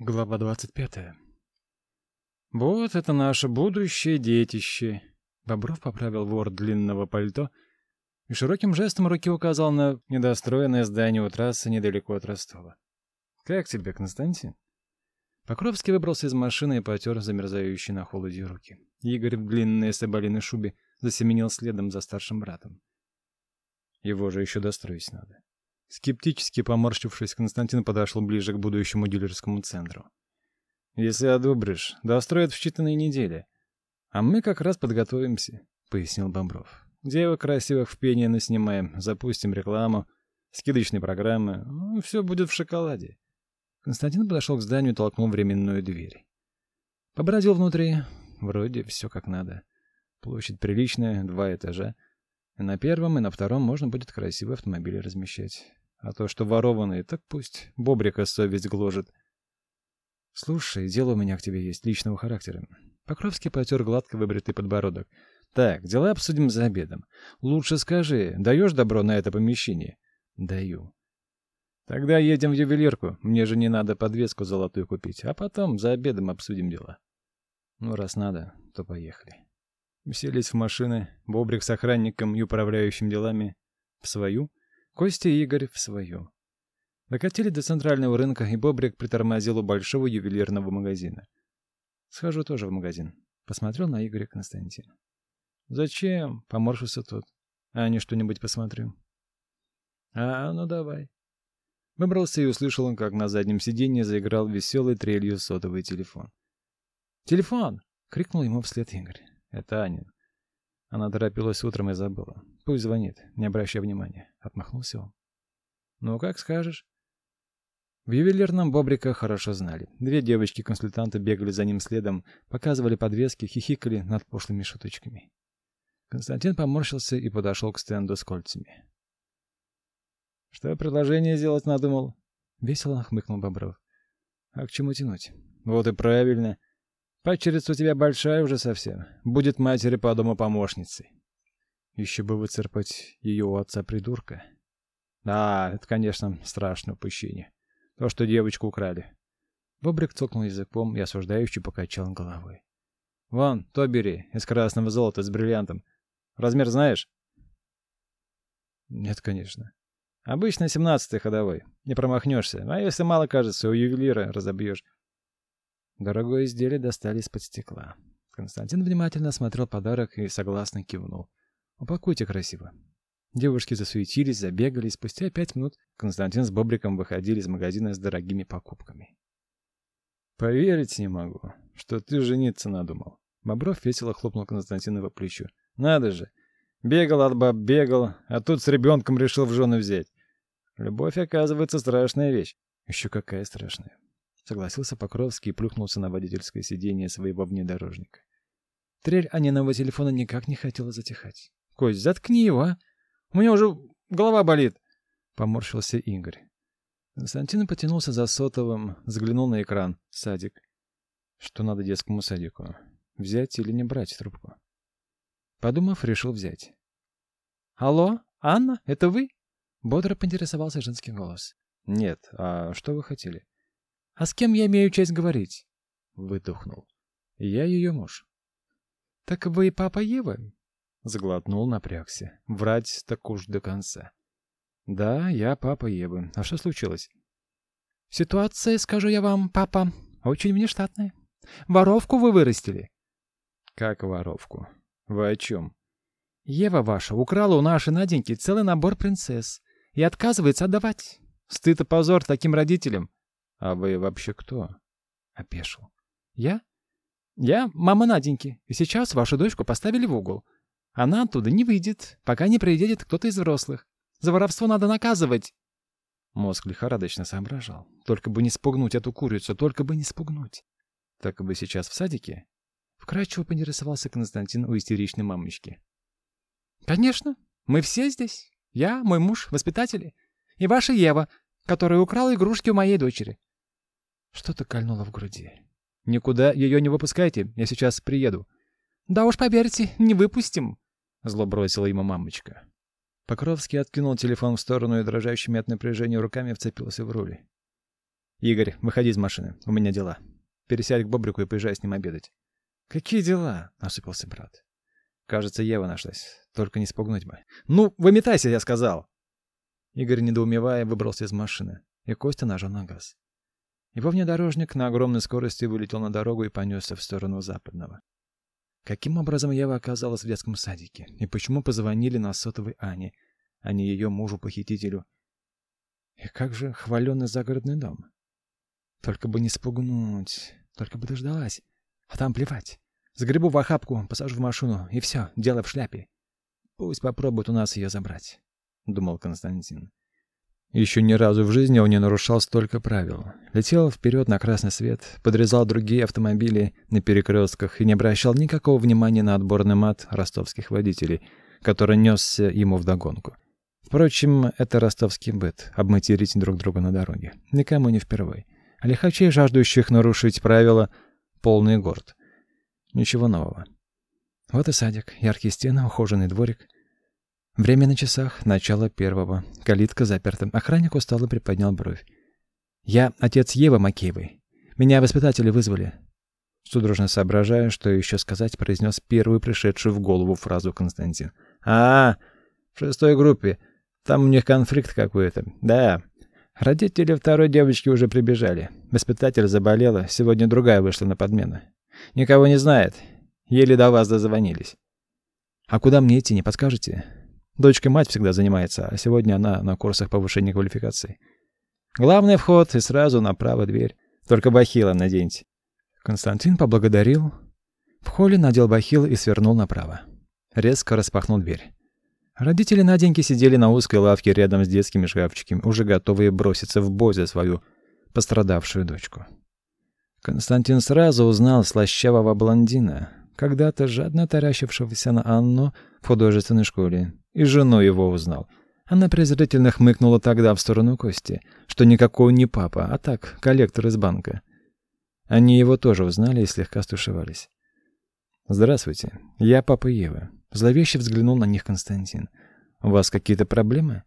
Глава 25. Вот это наше будущее детище. Бобров поправил ворот длинного пальто и широким жестом руки указал на недостроенное здание у трассы недалеко от Ростова. Как тебе, Константин? Покровский выбрался из машины и потер замерзающие на холоде руки. Игорь в длинной соболиной шубе засеменил следом за старшим братом. Его же еще достроить надо. Скептически поморщившись, Константин подошел ближе к будущему дилерскому центру. «Если одобришь, достроят в считанные недели. А мы как раз подготовимся», — пояснил Бобров. «Девок красивых в пение наснимаем, запустим рекламу, скидочные программы. Ну, все будет в шоколаде». Константин подошел к зданию и толкнул временную дверь. Побродил внутри. Вроде все как надо. Площадь приличная, два этажа. На первом, и на втором можно будет красивые автомобили размещать. А то, что ворованные, так пусть Бобрика совесть гложет. Слушай, дело у меня к тебе есть личного характера. Покровский потер гладко выбритый подбородок. Так, дела обсудим за обедом. Лучше скажи, даешь добро на это помещение? Даю. Тогда едем в ювелирку. Мне же не надо подвеску золотую купить, а потом за обедом обсудим дела. Ну, раз надо, то поехали. Уселись в машины, Бобрик с охранником и управляющим делами в свою, Костя и Игорь в свою. Докатили до центрального рынка, и Бобрик притормозил у большого ювелирного магазина. «Схожу тоже в магазин», — посмотрел на Игоря Константин. «Зачем?» — поморщился тот. «А не что-нибудь посмотрю». «А, ну давай». Выбрался и услышал он, как на заднем сиденье заиграл веселый трелью сотовый телефон. «Телефон!» — крикнул ему вслед Игорь. «Это Аня. Она торопилась утром и забыла. Пусть звонит, не обращай внимания. Отмахнулся он. Ну, как скажешь. В ювелирном Бобрика хорошо знали. Две девочки-консультанты бегали за ним следом, показывали подвески, хихикали над пошлыми шуточками. Константин поморщился и подошел к стенду с кольцами. «Что предложение сделать надумал?» Весело хмыкнул Бобров. «А к чему тянуть?» «Вот и правильно. Пачерица у тебя большая уже совсем. Будет матери по дому помощницей. Еще бы выцарпать ее у отца-придурка. Да, это, конечно, страшное упущение. То, что девочку украли. Бобрик цокнул языком и осуждающий покачал головой. Вон, то бери, из красного золота с бриллиантом. Размер знаешь? Нет, конечно. Обычно семнадцатый ходовой. Не промахнешься. А если мало кажется, у ювелира разобьешь. Дорогое изделие достали из-под стекла. Константин внимательно осмотрел подарок и согласно кивнул. «Упакуйте красиво». Девушки засуетились, забегали, и спустя пять минут Константин с Бобриком выходили из магазина с дорогими покупками. «Поверить не могу, что ты жениться надумал». Бобров весело хлопнул Константина по плечу. «Надо же! Бегал от баб, бегал, а тут с ребенком решил в жены взять. Любовь, оказывается, страшная вещь. Еще какая страшная. Согласился Покровский и плюхнулся на водительское сиденье своего внедорожника. Трель Аниного телефона никак не хотела затихать. «Кость, заткни его, а! У меня уже голова болит!» Поморщился Игорь. Константин потянулся за сотовым, взглянул на экран. Садик. Что надо детскому садику? Взять или не брать трубку? Подумав, решил взять. «Алло, Анна, это вы?» Бодро поинтересовался женский голос. «Нет, а что вы хотели?» «А с кем я имею честь говорить?» Выдохнул. «Я ее муж». «Так вы папа Евы?» Заглотнул, напрягся. Врать так уж до конца. «Да, я папа Евы. А что случилось?» «Ситуация, скажу я вам, папа, очень внештатная. Воровку вы вырастили». «Как воровку? Вы о чем?» «Ева ваша украла у нашей Наденьки целый набор принцесс и отказывается отдавать. Стыд и позор таким родителям. «А вы вообще кто?» — опешил. «Я? Я мама Наденьки, и сейчас вашу дочку поставили в угол. Она оттуда не выйдет, пока не приедет кто-то из взрослых. За воровство надо наказывать!» Мозг лихорадочно соображал. Только бы не спугнуть эту курицу, только бы не спугнуть. «Так вы сейчас в садике?» Вкратчиво поинтересовался Константин у истеричной мамочки. «Конечно. Мы все здесь. Я, мой муж, воспитатели. И ваша Ева, которая украла игрушки у моей дочери. Что-то кольнуло в груди. «Никуда ее не выпускайте, я сейчас приеду». «Да уж, поверьте, не выпустим», — зло бросила ему мамочка. Покровский откинул телефон в сторону и дрожащими от напряжения руками вцепился в руль. «Игорь, выходи из машины, у меня дела. Пересядь к Бобрику и поезжай с ним обедать». «Какие дела?» — насупился брат. «Кажется, Ева нашлась. Только не спугнуть бы». «Ну, выметайся, я сказал!» Игорь, недоумевая, выбрался из машины, и Костя нажал на газ. Его внедорожник на огромной скорости вылетел на дорогу и понесся в сторону западного. Каким образом Ева оказалась в детском садике? И почему позвонили на сотовый Ане, а не ее мужу-похитителю? И как же хваленный загородный дом? Только бы не спугнуть, только бы дождалась. А там плевать. Загребу в охапку, посажу в машину, и все, дело в шляпе. Пусть попробуют у нас ее забрать, — думал Константин. Еще ни разу в жизни он не нарушал столько правил. Летел вперед на красный свет, подрезал другие автомобили на перекрестках и не обращал никакого внимания на отборный мат ростовских водителей, который несся ему вдогонку. Впрочем, это ростовский быт — обматерить друг друга на дороге. Никому не впервой. А лихачей, жаждущих нарушить правила, полный город. Ничего нового. Вот и садик, яркие стены, ухоженный дворик — Время на часах, начало первого. Калитка заперта. Охранник устало приподнял бровь. «Я отец Евы Макеевой. Меня воспитатели вызвали». Судорожно соображая, что еще сказать, произнес первую пришедшую в голову фразу Константин. «А, в шестой группе. Там у них конфликт какой-то. Да. Родители второй девочки уже прибежали. Воспитатель заболела, сегодня другая вышла на подмену. Никого не знает. Еле до вас дозвонились». «А куда мне идти, не подскажете?» Дочка мать всегда занимается, а сегодня она на курсах повышения квалификации. Главный вход и сразу направо дверь. Только бахила наденьте. Константин поблагодарил. В холле надел бахил и свернул направо. Резко распахнул дверь. Родители Наденьки сидели на узкой лавке рядом с детскими шкафчиками, уже готовые броситься в бой за свою пострадавшую дочку. Константин сразу узнал слащавого блондина, когда-то жадно таращившегося на Анну в художественной школе, и жену его узнал. Она презрительно хмыкнула тогда в сторону Кости, что никакой не папа, а так, коллектор из банка. Они его тоже узнали и слегка стушевались. «Здравствуйте, я папа Евы». Зловеще взглянул на них Константин. «У вас какие-то проблемы?»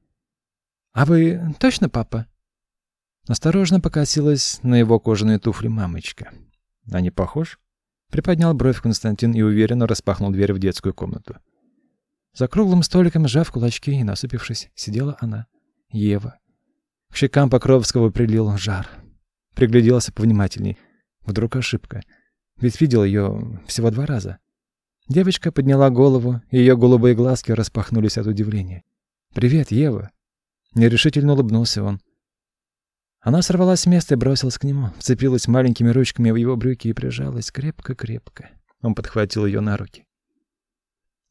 «А вы точно папа?» Осторожно покосилась на его кожаные туфли мамочка. «А не похож?» Приподнял бровь Константин и уверенно распахнул дверь в детскую комнату. За круглым столиком, сжав кулачки и насупившись, сидела она, Ева. К щекам Покровского прилил жар. Пригляделся повнимательней. Вдруг ошибка. Ведь видел ее всего два раза. Девочка подняла голову, и ее голубые глазки распахнулись от удивления. «Привет, Ева!» Нерешительно улыбнулся он. Она сорвалась с места и бросилась к нему, вцепилась маленькими ручками в его брюки и прижалась крепко-крепко. Он подхватил ее на руки.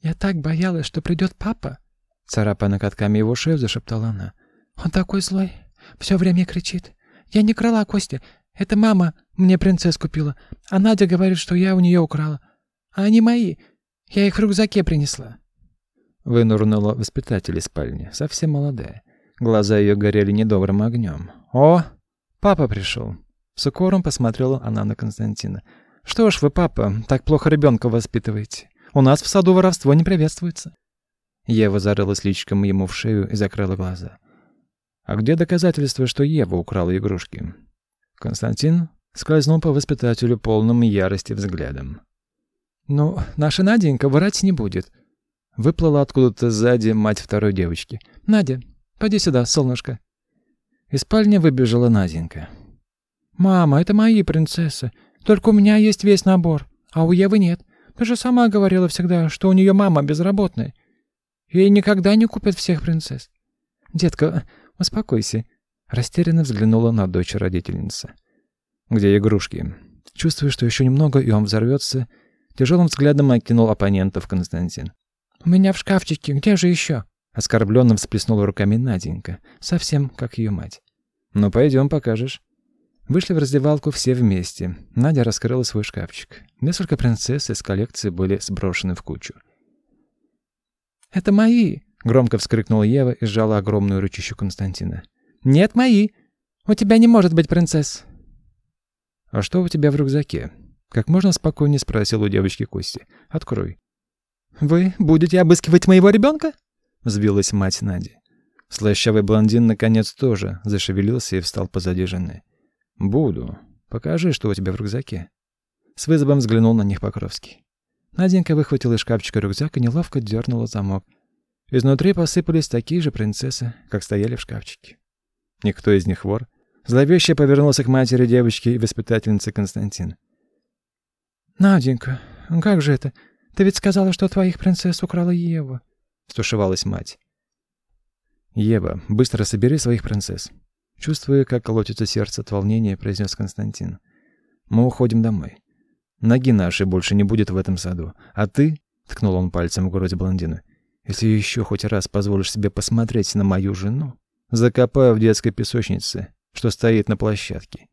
«Я так боялась, что придет папа!» Царапая накатками его шею, зашептала она. «Он такой злой, все время кричит. Я не крала Костя, это мама мне принцесс купила, а Надя говорит, что я у нее украла. А они мои, я их в рюкзаке принесла». Вынурнула воспитатель из спальни, совсем молодая. Глаза ее горели недобрым огнем. «О, папа пришел!» С укором посмотрела она на Константина. «Что ж вы, папа, так плохо ребенка воспитываете? У нас в саду воровство не приветствуется». Ева зарылась личиком ему в шею и закрыла глаза. «А где доказательства, что Ева украла игрушки?» Константин скользнул по воспитателю полным ярости взглядом. «Ну, наша Наденька врать не будет». Выплыла откуда-то сзади мать второй девочки. «Надя, поди сюда, солнышко». Из спальни выбежала Наденька. «Мама, это мои принцессы. Только у меня есть весь набор, а у Евы нет. Ты же сама говорила всегда, что у нее мама безработная. Ей никогда не купят всех принцесс. Детка, успокойся. Растерянно взглянула на дочь родительница. Где игрушки? Чувствуя, что еще немного, и он взорвется, тяжелым взглядом окинул оппонентов Константин. «У меня в шкафчике, где же еще?» Оскорбленно всплеснула руками Наденька, совсем как ее мать. «Ну, пойдем, покажешь». Вышли в раздевалку все вместе. Надя раскрыла свой шкафчик. Несколько принцесс из коллекции были сброшены в кучу. «Это мои!» — громко вскрикнула Ева и сжала огромную ручищу Константина. «Нет, мои! У тебя не может быть принцесс!» «А что у тебя в рюкзаке?» Как можно спокойнее спросил у девочки Кости. «Открой». «Вы будете обыскивать моего ребенка?» — взвилась мать Нади. Слащавый блондин наконец тоже зашевелился и встал позади жены. «Буду. Покажи, что у тебя в рюкзаке». С вызовом взглянул на них Покровский. Наденька выхватила из шкафчика рюкзак и неловко дернула замок. Изнутри посыпались такие же принцессы, как стояли в шкафчике. Никто из них вор. Зловеще повернулся к матери девочки и воспитательнице Константин. «Наденька, как же это? Ты ведь сказала, что твоих принцесс украла Ева», — стушевалась мать. «Ева, быстро собери своих принцесс». Чувствуя, как колотится сердце от волнения, произнес Константин. «Мы уходим домой. Ноги нашей больше не будет в этом саду. А ты, — ткнул он пальцем в грудь блондина, — если еще хоть раз позволишь себе посмотреть на мою жену, закопаю в детской песочнице, что стоит на площадке.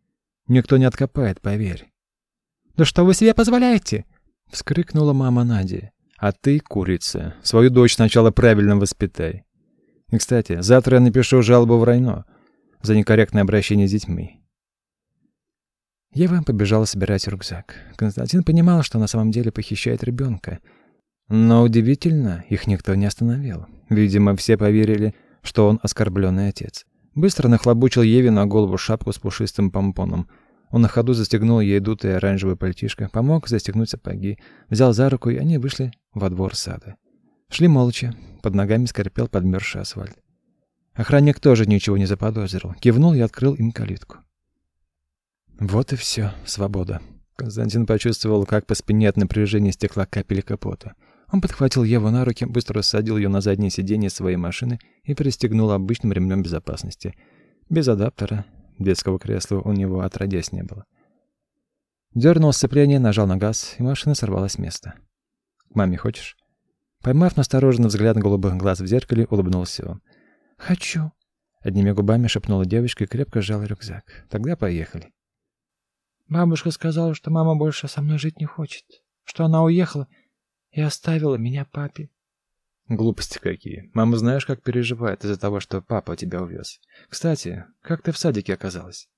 Никто не откопает, поверь». «Да что вы себе позволяете?» — вскрикнула мама Нади. «А ты, курица, свою дочь сначала правильно воспитай. И, кстати, завтра я напишу жалобу в Райно за некорректное обращение с детьми. Ева побежала собирать рюкзак. Константин понимал, что на самом деле похищает ребенка. Но удивительно, их никто не остановил. Видимо, все поверили, что он оскорбленный отец. Быстро нахлобучил Еве на голову шапку с пушистым помпоном. Он на ходу застегнул ей дутое оранжевое пальтишко, помог застегнуть сапоги, взял за руку, и они вышли во двор сада. Шли молча, под ногами скрипел подмерзший асфальт. Охранник тоже ничего не заподозрил, кивнул и открыл им калитку. Вот и все, свобода. Константин почувствовал, как по спине от напряжения стекла капели капота. Он подхватил Еву на руки, быстро садил ее на заднее сиденье своей машины и пристегнул обычным ремнем безопасности. Без адаптера, детского кресла у него отродясь не было. Дернул сцепление, нажал на газ, и машина сорвалась с места. «К маме хочешь?» Поймав настороженный взгляд голубых глаз в зеркале, улыбнулся он. «Хочу», — одними губами шепнула девочка и крепко сжала рюкзак. «Тогда поехали». Бабушка сказала, что мама больше со мной жить не хочет, что она уехала и оставила меня папе. Глупости какие. Мама знаешь, как переживает из-за того, что папа тебя увез. Кстати, как ты в садике оказалась?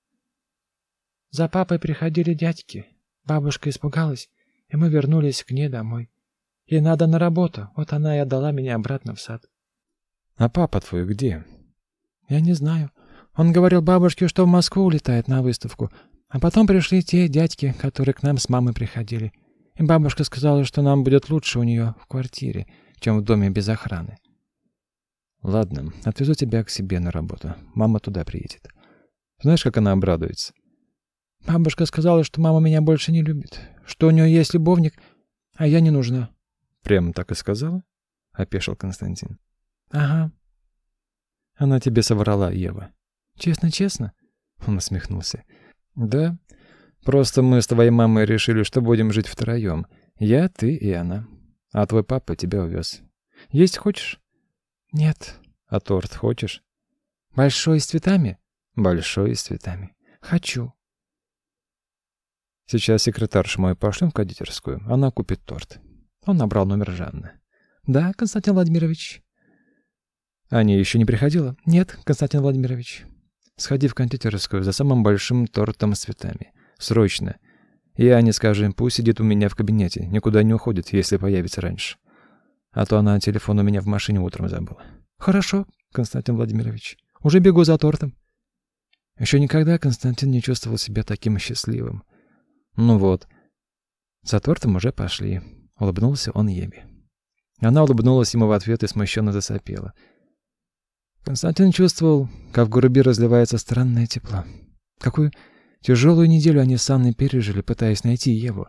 За папой приходили дядьки. Бабушка испугалась, и мы вернулись к ней домой. Ей надо на работу, вот она и отдала меня обратно в сад. А папа твой где? Я не знаю. Он говорил бабушке, что в Москву улетает на выставку, а потом пришли те дядьки, которые к нам с мамой приходили. И бабушка сказала, что нам будет лучше у нее в квартире, чем в доме без охраны. Ладно, отвезу тебя к себе на работу. Мама туда приедет. Знаешь, как она обрадуется? Бабушка сказала, что мама меня больше не любит, что у нее есть любовник, а я не нужна. Прямо так и сказала? Опешил Константин. Ага. Она тебе соврала, Ева. Честно-честно? Он усмехнулся. Да. Просто мы с твоей мамой решили, что будем жить втроем. Я, ты и она. А твой папа тебя увез. Есть хочешь? Нет. А торт хочешь? Большой с цветами? Большой с цветами. Хочу. Сейчас секретаршу мою пошлем в кондитерскую. Она купит торт. Он набрал номер Жанны. Да, Константин Владимирович. Аня еще не приходила? Нет, Константин Владимирович. Сходи в кондитерскую за самым большим тортом с цветами. Срочно. Я не скажем, пусть сидит у меня в кабинете, никуда не уходит, если появится раньше. А то она телефон у меня в машине утром забыла. Хорошо, Константин Владимирович. Уже бегу за тортом. Еще никогда Константин не чувствовал себя таким счастливым. Ну вот. За тортом уже пошли. Улыбнулся он Еве. Она улыбнулась ему в ответ и смущенно засопела. Константин чувствовал, как в груди разливается странное тепло. Какую тяжелую неделю они с Анной пережили, пытаясь найти Еву.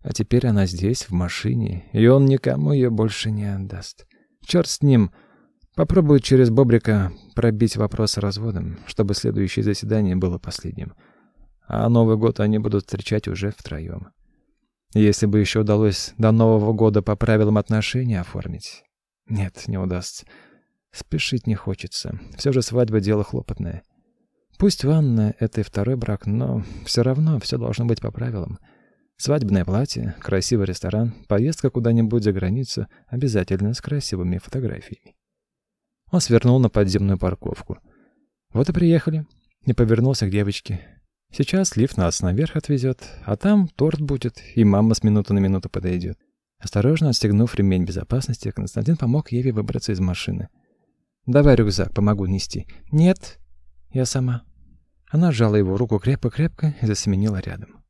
А теперь она здесь, в машине, и он никому ее больше не отдаст. Черт с ним. Попробует через Бобрика пробить вопрос с разводом, чтобы следующее заседание было последним. А Новый год они будут встречать уже втроем. Если бы еще удалось до Нового года по правилам отношений оформить. Нет, не удастся. Спешить не хочется. Все же свадьба — дело хлопотное. Пусть ванна — это и второй брак, но все равно все должно быть по правилам. Свадебное платье, красивый ресторан, поездка куда-нибудь за границу, обязательно с красивыми фотографиями. Он свернул на подземную парковку. Вот и приехали. Не повернулся к девочке. Сейчас лифт нас наверх отвезет, а там торт будет, и мама с минуты на минуту подойдет. Осторожно отстегнув ремень безопасности, Константин помог Еве выбраться из машины. Давай рюкзак, помогу нести. Нет, я сама. Она сжала его руку крепко-крепко и засеменила рядом.